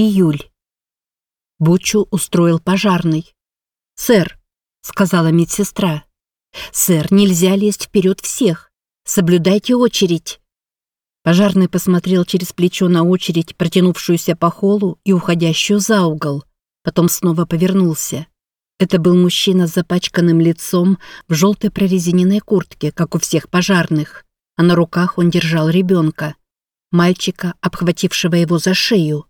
Июль. Бучу устроил пожарный. «Сэр», — сказала медсестра, — «сэр, нельзя лезть вперед всех. Соблюдайте очередь». Пожарный посмотрел через плечо на очередь, протянувшуюся по холлу и уходящую за угол. Потом снова повернулся. Это был мужчина с запачканным лицом в желтой прорезиненной куртке, как у всех пожарных, а на руках он держал ребенка, мальчика, обхватившего его за шею.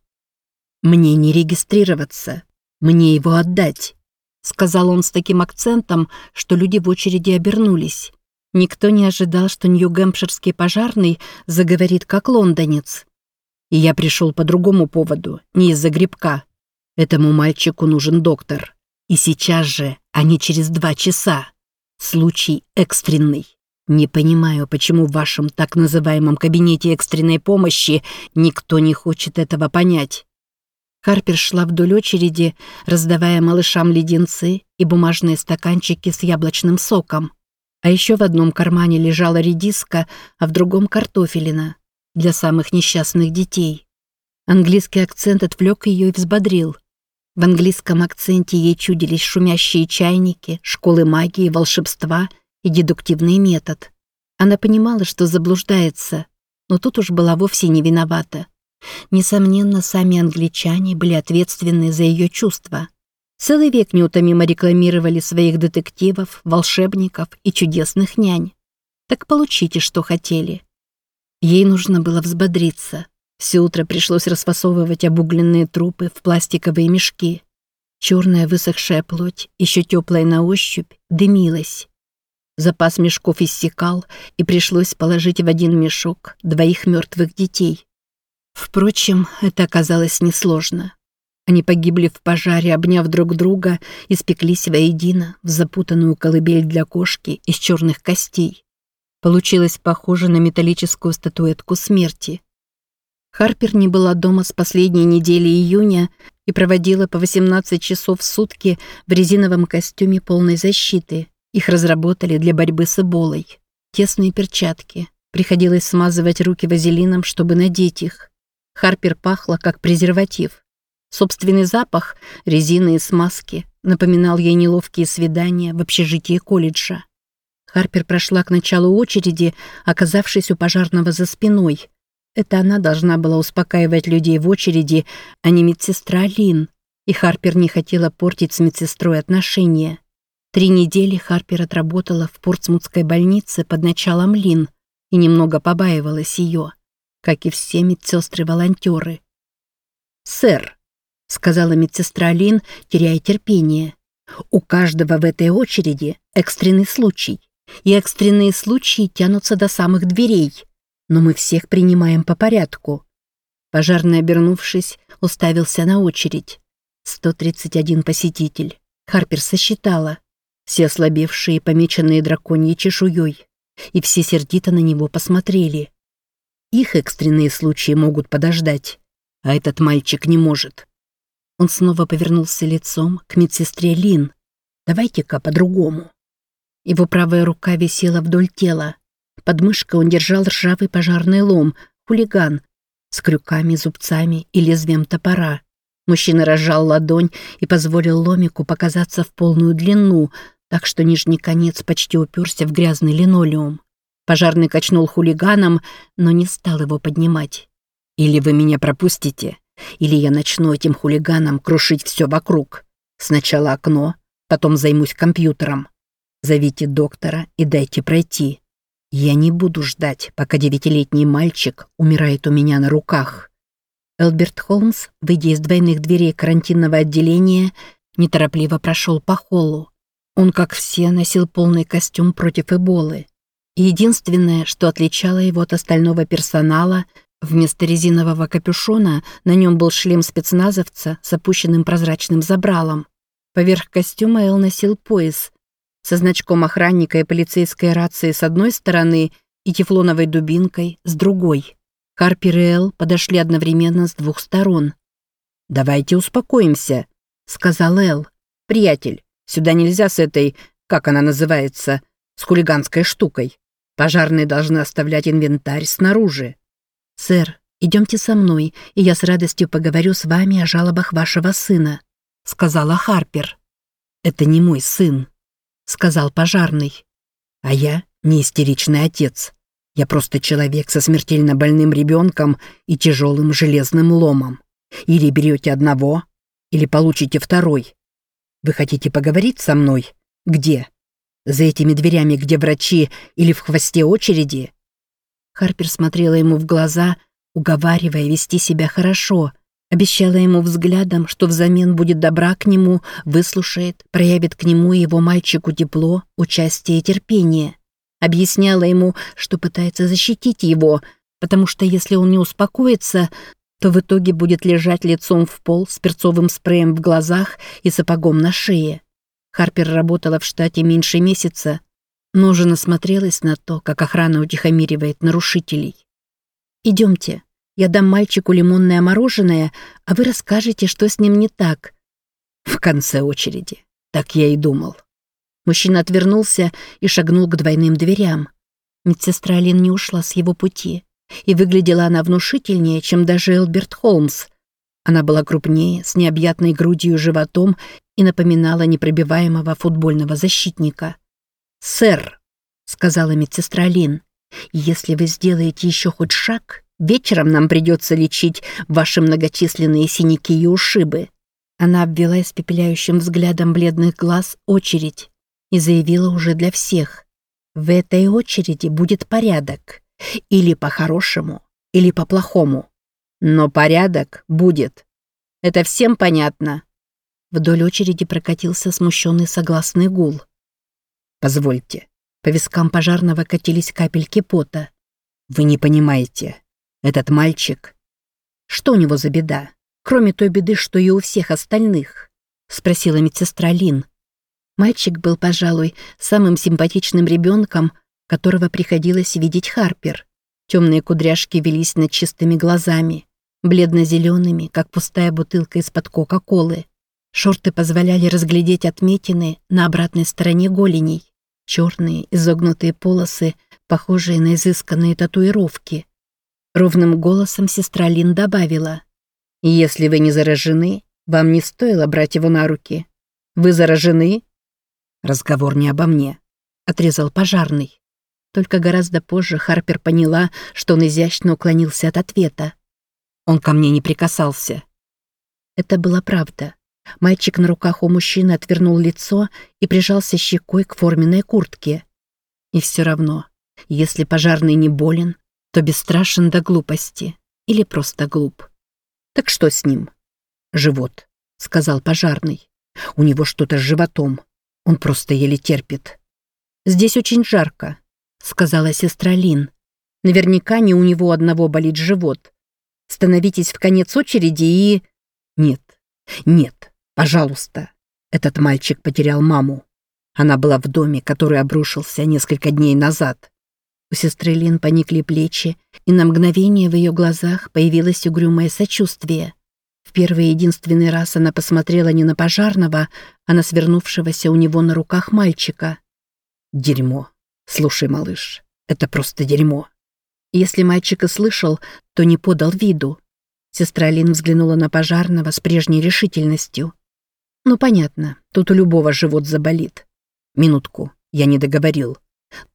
«Мне не регистрироваться, мне его отдать», сказал он с таким акцентом, что люди в очереди обернулись. Никто не ожидал, что Нью-Гэмпширский пожарный заговорит как лондонец. И я пришел по другому поводу, не из-за грибка. Этому мальчику нужен доктор. И сейчас же, а не через два часа. Случай экстренный. Не понимаю, почему в вашем так называемом кабинете экстренной помощи никто не хочет этого понять. Харпер шла вдоль очереди, раздавая малышам леденцы и бумажные стаканчики с яблочным соком. А еще в одном кармане лежала редиска, а в другом картофелина для самых несчастных детей. Английский акцент отвлек ее и взбодрил. В английском акценте ей чудились шумящие чайники, школы магии, волшебства и дедуктивный метод. Она понимала, что заблуждается, но тут уж была вовсе не виновата. Несомненно, сами англичане были ответственны за ее чувства. Целый век неутомимо рекламировали своих детективов, волшебников и чудесных нянь. Так получите, что хотели. Ей нужно было взбодриться. Все утро пришлось расфасовывать обугленные трупы в пластиковые мешки. Черная высохшая плоть, еще теплая на ощупь, дымилась. Запас мешков иссякал, и пришлось положить в один мешок двоих мертвых детей. Впрочем, это оказалось несложно. Они погибли в пожаре, обняв друг друга и спеклись воедино в запутанную колыбель для кошки из черных костей. Получилось похоже на металлическую статуэтку смерти. Харпер не была дома с последней недели июня и проводила по 18 часов в сутки в резиновом костюме полной защиты. Их разработали для борьбы с эболой. Тесные перчатки. Приходилось смазывать руки вазелином, чтобы надеть их. Харпер пахла, как презерватив. Собственный запах, резины и смазки, напоминал ей неловкие свидания в общежитии колледжа. Харпер прошла к началу очереди, оказавшись у пожарного за спиной. Это она должна была успокаивать людей в очереди, а не медсестра Лин. И Харпер не хотела портить с медсестрой отношения. Три недели Харпер отработала в Портсмутской больнице под началом Лин и немного побаивалась ее как и все медсестры-волонтеры. «Сэр», — сказала медсестра Лин, теряя терпение, «у каждого в этой очереди экстренный случай, и экстренные случаи тянутся до самых дверей, но мы всех принимаем по порядку». Пожарный, обернувшись, уставился на очередь. 131 посетитель. Харпер сосчитала. Все ослабевшие, помеченные драконьей чешуей. И все сердито на него посмотрели. Их экстренные случаи могут подождать, а этот мальчик не может. Он снова повернулся лицом к медсестре Лин. «Давайте-ка по-другому». Его правая рука висела вдоль тела. Под мышкой он держал ржавый пожарный лом, хулиган, с крюками, зубцами и лезвием топора. Мужчина разжал ладонь и позволил ломику показаться в полную длину, так что нижний конец почти уперся в грязный линолеум. Пожарный качнул хулиганом, но не стал его поднимать. «Или вы меня пропустите, или я начну этим хулиганом крушить все вокруг. Сначала окно, потом займусь компьютером. Зовите доктора и дайте пройти. Я не буду ждать, пока девятилетний мальчик умирает у меня на руках». Элберт Холмс, выйдя из двойных дверей карантинного отделения, неторопливо прошел по холлу. Он, как все, носил полный костюм против эболы. Единственное, что отличало его от остального персонала, вместо резинового капюшона на нем был шлем спецназовца с опущенным прозрачным забралом. Поверх костюма Эл носил пояс со значком охранника и полицейской рации с одной стороны и тефлоновой дубинкой с другой. Харпер и Эл подошли одновременно с двух сторон. «Давайте успокоимся», — сказал Эл. «Приятель, сюда нельзя с этой, как она называется, с хулиганской штукой. Пожарные должны оставлять инвентарь снаружи. Сэр, «Идемте со мной, и я с радостью поговорю с вами о жалобах вашего сына», — сказала Харпер. «Это не мой сын», — сказал пожарный. «А я не истеричный отец. Я просто человек со смертельно больным ребенком и тяжелым железным ломом. Или берете одного, или получите второй. Вы хотите поговорить со мной? Где? За этими дверями, где врачи, или в хвосте очереди?» Харпер смотрела ему в глаза, уговаривая вести себя хорошо, обещала ему взглядом, что взамен будет добра к нему, выслушает, проявит к нему и его мальчику тепло, участие и терпение. Объясняла ему, что пытается защитить его, потому что если он не успокоится, то в итоге будет лежать лицом в пол с перцовым спреем в глазах и сапогом на шее. Харпер работала в штате меньше месяца, но уже насмотрелась на то, как охрана утихомиривает нарушителей. «Идемте, я дам мальчику лимонное мороженое, а вы расскажете, что с ним не так». В конце очереди. Так я и думал. Мужчина отвернулся и шагнул к двойным дверям. Медсестра Алин не ушла с его пути. И выглядела она внушительнее, чем даже Элберт Холмс. Она была крупнее, с необъятной грудью и животом и напоминала непробиваемого футбольного защитника. «Сэр», — сказала медсестра Лин, — «если вы сделаете еще хоть шаг, вечером нам придется лечить ваши многочисленные синяки и ушибы». Она обвела испепеляющим взглядом бледных глаз очередь и заявила уже для всех. «В этой очереди будет порядок. Или по-хорошему, или по-плохому. Но порядок будет. Это всем понятно?» Вдоль очереди прокатился смущенный согласный гул. «Позвольте». По вискам пожарного катились капельки пота. «Вы не понимаете. Этот мальчик...» «Что у него за беда? Кроме той беды, что и у всех остальных?» Спросила медсестра Лин. Мальчик был, пожалуй, самым симпатичным ребенком, которого приходилось видеть Харпер. Темные кудряшки велись над чистыми глазами, бледно-зелеными, как пустая бутылка из-под Кока-Колы. Шорты позволяли разглядеть отметины на обратной стороне голеней. Черные изогнутые полосы, похожие на изысканные татуировки. Ровным голосом сестра Лин добавила. «Если вы не заражены, вам не стоило брать его на руки. Вы заражены?» «Разговор не обо мне», — отрезал пожарный. Только гораздо позже Харпер поняла, что он изящно уклонился от ответа. Он ко мне не прикасался. Это была правда. Мальчик на руках у мужчины отвернул лицо и прижался щекой к форменной куртке. И все равно, если пожарный не болен, то бесстрашен до глупости или просто глуп. Так что с ним? Живот, сказал пожарный. У него что-то с животом. Он просто еле терпит. Здесь очень жарко, сказала сестра Лин. Наверняка не у него одного болит живот. Становитесь в конец очереди и... Нет, нет, Пожалуйста. Этот мальчик потерял маму. Она была в доме, который обрушился несколько дней назад. У сестры Лин поникли плечи, и на мгновение в ее глазах появилось угрюмое сочувствие. В первый и единственный раз она посмотрела не на пожарного, а на свернувшегося у него на руках мальчика. «Дерьмо. Слушай, малыш, это просто дерьмо». Если мальчик и слышал, то не подал виду. Сестра Лин взглянула на пожарного с прежней решительностью. Ну, понятно, тут у любого живот заболит. Минутку, я не договорил.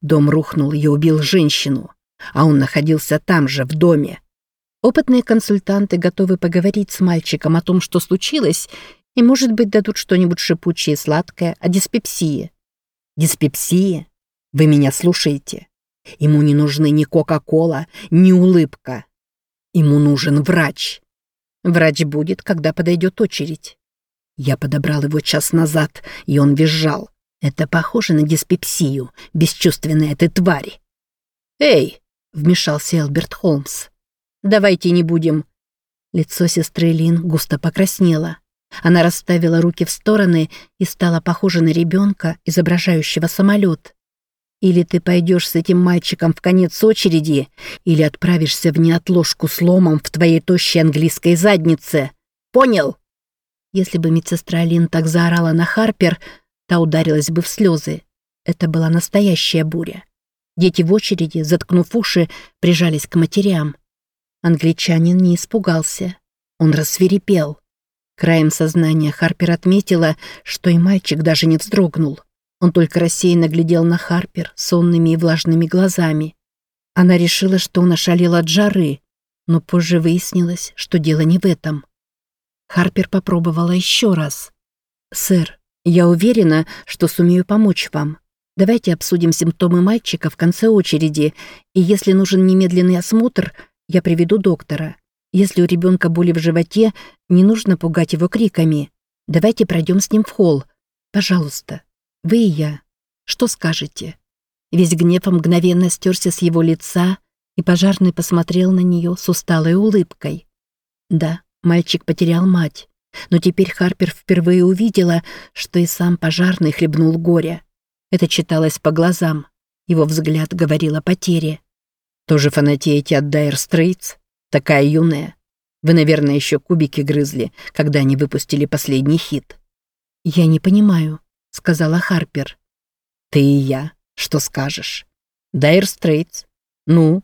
Дом рухнул и убил женщину, а он находился там же, в доме. Опытные консультанты готовы поговорить с мальчиком о том, что случилось, и, может быть, дадут что-нибудь шипучее и сладкое о диспепсии. Диспепсии? Вы меня слушаете? Ему не нужны ни Кока-Кола, ни улыбка. Ему нужен врач. Врач будет, когда подойдет очередь. Я подобрал его час назад, и он визжал. Это похоже на диспепсию, бесчувственная ты твари. «Эй!» — вмешался Элберт Холмс. «Давайте не будем...» Лицо сестры Лин густо покраснело. Она расставила руки в стороны и стала похожа на ребенка, изображающего самолет. Или ты пойдешь с этим мальчиком в конец очереди, или отправишься в неотложку с ломом в твоей тощей английской заднице. Понял? Если бы медсестра Лин так заорала на Харпер, та ударилась бы в слезы. Это была настоящая буря. Дети в очереди, заткнув уши, прижались к матерям. Англичанин не испугался. Он рассверепел. Краем сознания Харпер отметила, что и мальчик даже не вздрогнул. Он только рассеянно глядел на Харпер сонными и влажными глазами. Она решила, что он ошалел от жары, но позже выяснилось, что дело не в этом. Харпер попробовала еще раз. «Сэр, я уверена, что сумею помочь вам. Давайте обсудим симптомы мальчика в конце очереди, и если нужен немедленный осмотр, я приведу доктора. Если у ребенка боли в животе, не нужно пугать его криками. Давайте пройдем с ним в холл. Пожалуйста, вы и я. Что скажете?» Весь гнев мгновенно стерся с его лица, и пожарный посмотрел на нее с усталой улыбкой. Да, мальчик потерял мать, но теперь Харпер впервые увидела, что и сам пожарный хлебнул горя. Это читалось по глазам. Его взгляд говорил о потере. «Тоже фанатеете от Дайр Стрейтс? Такая юная. Вы, наверное, еще кубики грызли, когда они выпустили последний хит». «Я не понимаю», — сказала Харпер. «Ты и я. Что скажешь?» «Дайр Стрейтс. Ну,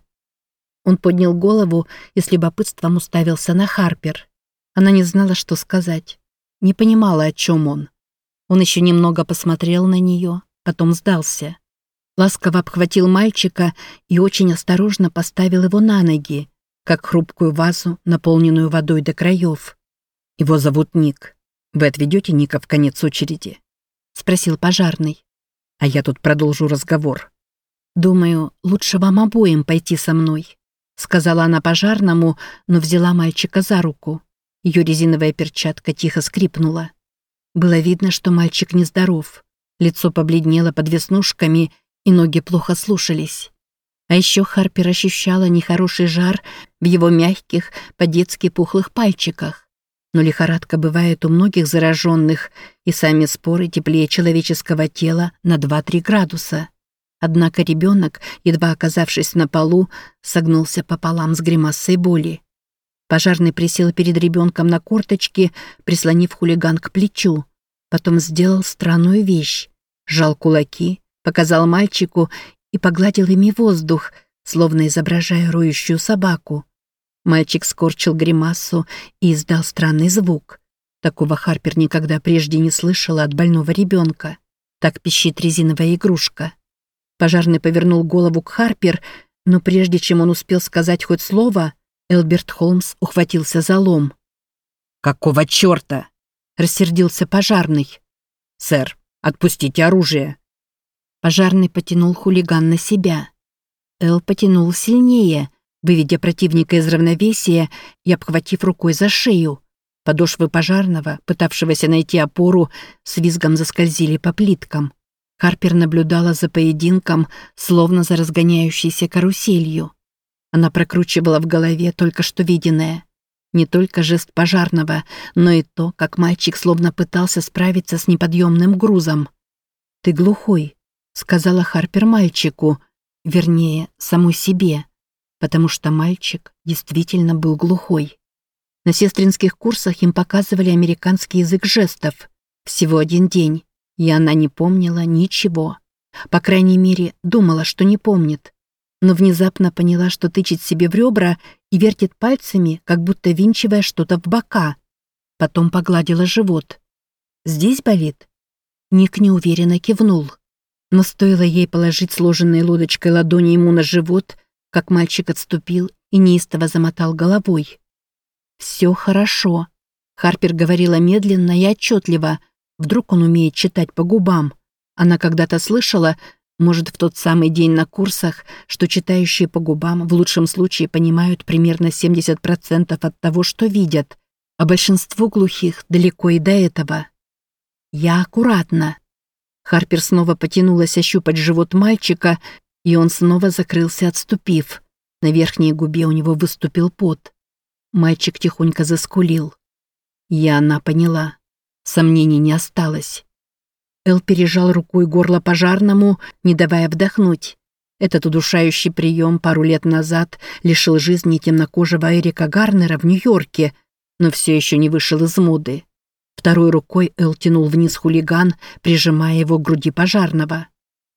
он поднял голову и с любопытством уставился на Харпер. Она не знала, что сказать. Не понимала, о чем он. Он еще немного посмотрел на нее, потом сдался. Ласково обхватил мальчика и очень осторожно поставил его на ноги, как хрупкую вазу, наполненную водой до краев. «Его зовут Ник. Вы отведете Ника в конец очереди?» — спросил пожарный. «А я тут продолжу разговор. Думаю, лучше вам обоим пойти со мной сказала она пожарному, но взяла мальчика за руку. Ее резиновая перчатка тихо скрипнула. Было видно, что мальчик нездоров. Лицо побледнело под веснушками, и ноги плохо слушались. А еще Харпер ощущала нехороший жар в его мягких, по-детски пухлых пальчиках. Но лихорадка бывает у многих зараженных, и сами споры теплее человеческого тела на 2-3 градуса. Однако ребенок, едва оказавшись на полу, согнулся пополам с гримасой боли. Пожарный присел перед ребенком на корточки, прислонив хулиган к плечу. Потом сделал странную вещь. Жал кулаки, показал мальчику и погладил ими воздух, словно изображая роющую собаку. Мальчик скорчил гримасу и издал странный звук. Такого Харпер никогда прежде не слышала от больного ребенка. Так пищит резиновая игрушка. Пожарный повернул голову к Харпер, но прежде чем он успел сказать хоть слово, Элберт Холмс ухватился за лом. «Какого черта?» — рассердился пожарный. «Сэр, отпустите оружие!» Пожарный потянул хулиган на себя. Эл потянул сильнее, выведя противника из равновесия и обхватив рукой за шею. Подошвы пожарного, пытавшегося найти опору, с визгом заскользили по плиткам. Харпер наблюдала за поединком, словно за разгоняющейся каруселью. Она прокручивала в голове только что виденное. Не только жест пожарного, но и то, как мальчик словно пытался справиться с неподъемным грузом. «Ты глухой», — сказала Харпер мальчику, вернее, самой себе, потому что мальчик действительно был глухой. На сестринских курсах им показывали американский язык жестов. Всего один день и она не помнила ничего. По крайней мере, думала, что не помнит. Но внезапно поняла, что тычет себе в ребра и вертит пальцами, как будто винчивая что-то в бока. Потом погладила живот. «Здесь болит?» Ник неуверенно кивнул. Но стоило ей положить сложенной лодочкой ладони ему на живот, как мальчик отступил и неистово замотал головой. «Все хорошо», — Харпер говорила медленно и отчетливо, Вдруг он умеет читать по губам. Она когда-то слышала, может, в тот самый день на курсах, что читающие по губам в лучшем случае понимают примерно 70% от того, что видят, а большинству глухих далеко и до этого. «Я аккуратно». Харпер снова потянулась ощупать живот мальчика, и он снова закрылся, отступив. На верхней губе у него выступил пот. Мальчик тихонько заскулил. Я она поняла. Сомнений не осталось. Эл пережал рукой горло пожарному, не давая вдохнуть. Этот удушающий прием пару лет назад лишил жизни темнокожего Эрика Гарнера в Нью-Йорке, но все еще не вышел из моды. Второй рукой Эл тянул вниз хулиган, прижимая его к груди пожарного.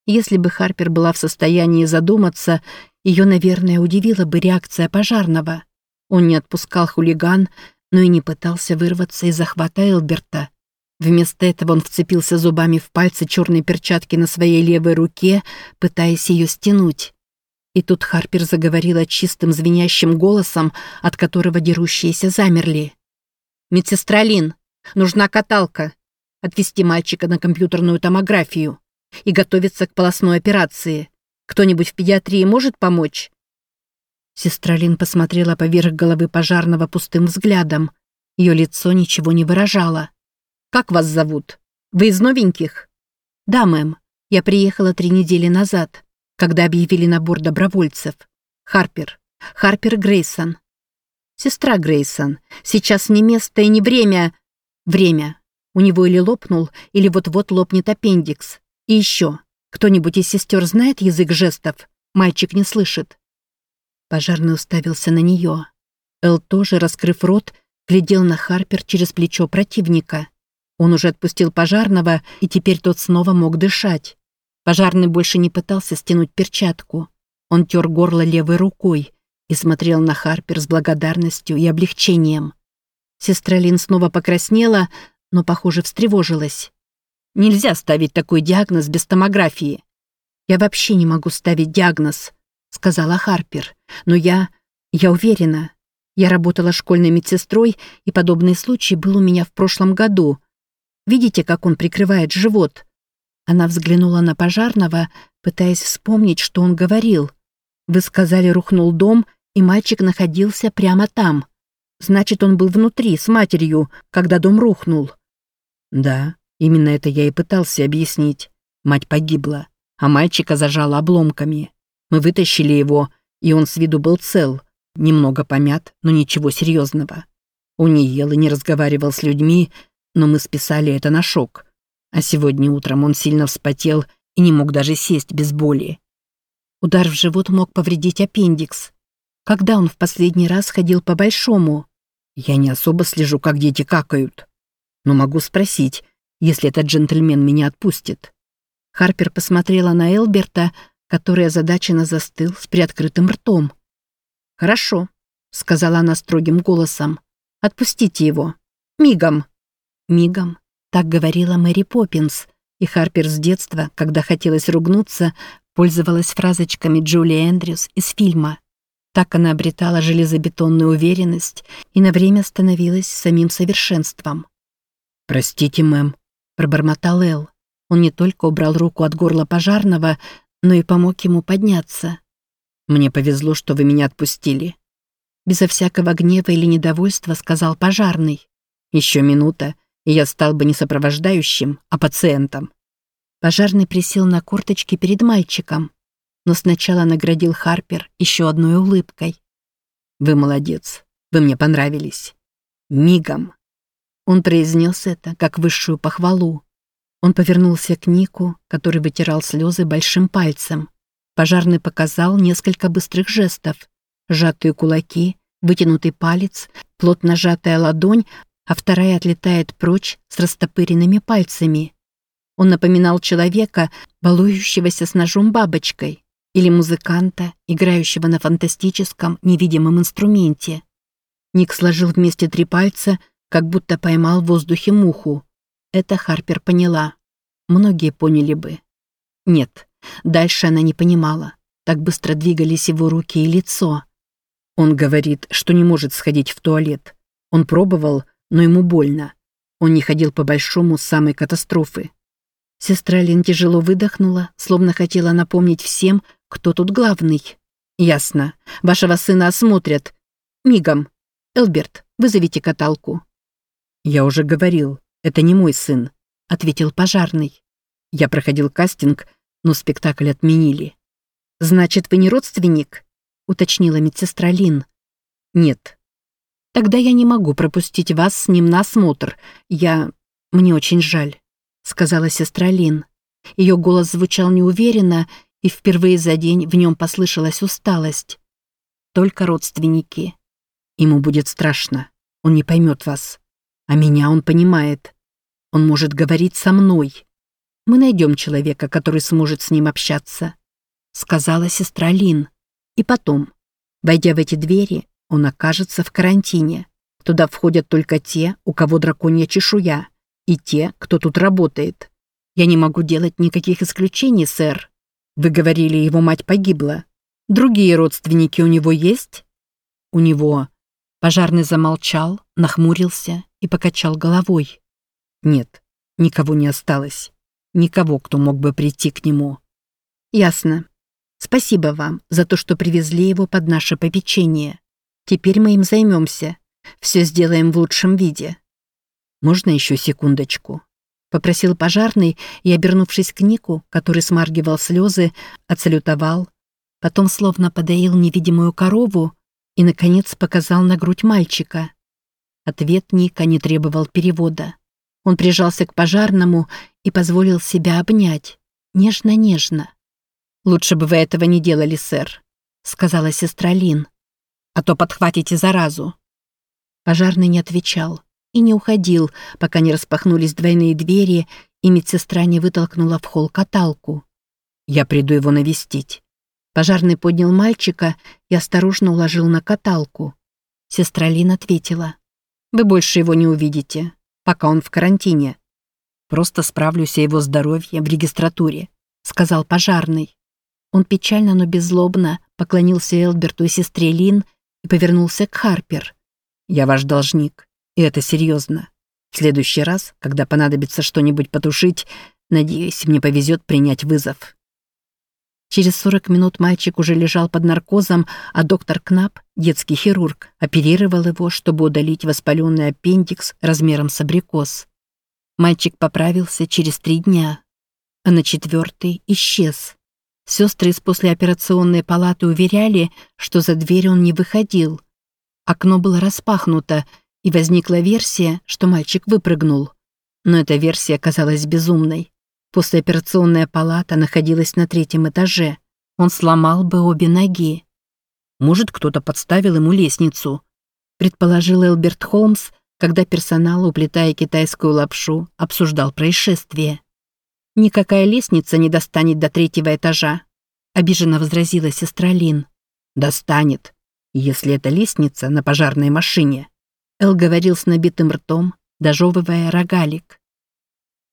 Если бы Харпер была в состоянии задуматься, ее, наверное, удивила бы реакция пожарного. Он не отпускал хулиган, но и не пытался вырваться из захвата Элберта. Вместо этого он вцепился зубами в пальцы черной перчатки на своей левой руке, пытаясь ее стянуть. И тут Харпер заговорила чистым звенящим голосом, от которого дерущиеся замерли. «Медсестра Лин, нужна каталка. Отвезти мальчика на компьютерную томографию и готовиться к полостной операции. Кто-нибудь в педиатрии может помочь?» Сестра Лин посмотрела поверх головы пожарного пустым взглядом. Ее лицо ничего не выражало. «Как вас зовут? Вы из новеньких?» «Да, мэм. Я приехала три недели назад, когда объявили набор добровольцев. Харпер. Харпер Грейсон». «Сестра Грейсон, сейчас не место и не время...» «Время. У него или лопнул, или вот-вот лопнет аппендикс. И еще. Кто-нибудь из сестер знает язык жестов? Мальчик не слышит». Пожарный уставился на нее. Эл тоже, раскрыв рот, глядел на Харпер через плечо противника. Он уже отпустил пожарного, и теперь тот снова мог дышать. Пожарный больше не пытался стянуть перчатку. Он тер горло левой рукой и смотрел на Харпер с благодарностью и облегчением. Сестра Лин снова покраснела, но, похоже, встревожилась. «Нельзя ставить такой диагноз без томографии». «Я вообще не могу ставить диагноз», — сказала Харпер. «Но я... я уверена. Я работала школьной медсестрой, и подобный случай был у меня в прошлом году. Видите, как он прикрывает живот?» Она взглянула на пожарного, пытаясь вспомнить, что он говорил. «Вы сказали, рухнул дом, и мальчик находился прямо там. Значит, он был внутри, с матерью, когда дом рухнул». «Да, именно это я и пытался объяснить. Мать погибла, а мальчика зажала обломками. Мы вытащили его, и он с виду был цел, немного помят, но ничего серьезного. Он не ел и не разговаривал с людьми, но мы списали это на шок. А сегодня утром он сильно вспотел и не мог даже сесть без боли. Удар в живот мог повредить аппендикс. Когда он в последний раз ходил по-большому? Я не особо слежу, как дети какают. Но могу спросить, если этот джентльмен меня отпустит. Харпер посмотрела на Элберта, который озадаченно застыл с приоткрытым ртом. «Хорошо», — сказала она строгим голосом. «Отпустите его. Мигом». Мигом. Так говорила Мэри Поппинс. И Харпер с детства, когда хотелось ругнуться, пользовалась фразочками Джули Эндрюс из фильма. Так она обретала железобетонную уверенность и на время становилась самим совершенством. «Простите, мэм», — пробормотал Эл. Он не только убрал руку от горла пожарного, но и помог ему подняться. «Мне повезло, что вы меня отпустили». Безо всякого гнева или недовольства сказал пожарный. «Еще минута, я стал бы не сопровождающим, а пациентом. Пожарный присел на корточки перед мальчиком, но сначала наградил Харпер еще одной улыбкой. «Вы молодец, вы мне понравились. Мигом». Он произнес это как высшую похвалу. Он повернулся к Нику, который вытирал слезы большим пальцем. Пожарный показал несколько быстрых жестов. Сжатые кулаки, вытянутый палец, плотно сжатая ладонь, а вторая отлетает прочь с растопыренными пальцами. Он напоминал человека, балующегося с ножом бабочкой, или музыканта, играющего на фантастическом невидимом инструменте. Ник сложил вместе три пальца, как будто поймал в воздухе муху. Это Харпер поняла. Многие поняли бы. Нет, дальше она не понимала. Так быстро двигались его руки и лицо. Он говорит, что не может сходить в туалет. Он пробовал, но ему больно. Он не ходил по большому с самой катастрофы. Сестра Лин тяжело выдохнула, словно хотела напомнить всем, кто тут главный. «Ясно. Вашего сына осмотрят. Мигом. Элберт, вызовите каталку». «Я уже говорил, это не мой сын», — ответил пожарный. «Я проходил кастинг, но спектакль отменили». «Значит, вы не родственник?» — уточнила медсестра Лин. «Нет, Тогда я не могу пропустить вас с ним на осмотр. Я... Мне очень жаль», — сказала сестра Лин. Ее голос звучал неуверенно, и впервые за день в нем послышалась усталость. «Только родственники. Ему будет страшно. Он не поймет вас. А меня он понимает. Он может говорить со мной. Мы найдем человека, который сможет с ним общаться», — сказала сестра Лин. И потом, войдя в эти двери, он окажется в карантине. Туда входят только те, у кого драконья чешуя, и те, кто тут работает. Я не могу делать никаких исключений, сэр. Вы говорили, его мать погибла. Другие родственники у него есть? У него. Пожарный замолчал, нахмурился и покачал головой. Нет, никого не осталось. Никого, кто мог бы прийти к нему. Ясно. Спасибо вам за то, что привезли его под наше попечение. Теперь мы им займемся. Все сделаем в лучшем виде. Можно еще секундочку? Попросил пожарный и, обернувшись к Нику, который смаргивал слезы, отсалютовал, потом словно подоил невидимую корову и, наконец, показал на грудь мальчика. Ответ Ника не требовал перевода. Он прижался к пожарному и позволил себя обнять. Нежно-нежно. «Лучше бы вы этого не делали, сэр», — сказала сестра Лин. «А то подхватите заразу». Пожарный не отвечал и не уходил, пока не распахнулись двойные двери, и медсестра не вытолкнула в холл каталку. «Я приду его навестить». Пожарный поднял мальчика и осторожно уложил на каталку. Сестра Лин ответила. «Вы больше его не увидите, пока он в карантине. Просто справлюсь о его здоровье в регистратуре», — сказал пожарный. Он печально, но беззлобно поклонился Элберту и сестре Лин и повернулся к Харпер. «Я ваш должник, и это серьезно. В следующий раз, когда понадобится что-нибудь потушить, надеюсь, мне повезет принять вызов». Через 40 минут мальчик уже лежал под наркозом, а доктор Кнап, детский хирург, оперировал его, чтобы удалить воспаленный аппендикс размером с абрикос. Мальчик поправился через три дня, а на четвертый исчез. Сестры из послеоперационной палаты уверяли, что за дверь он не выходил. Окно было распахнуто, и возникла версия, что мальчик выпрыгнул. Но эта версия оказалась безумной. Послеоперационная палата находилась на третьем этаже. Он сломал бы обе ноги. Может, кто-то подставил ему лестницу, предположил Элберт Холмс, когда персонал, уплетая китайскую лапшу, обсуждал происшествие. «Никакая лестница не достанет до третьего этажа», — обиженно возразила сестра Лин. «Достанет, если это лестница на пожарной машине», — Эл говорил с набитым ртом, дожевывая рогалик.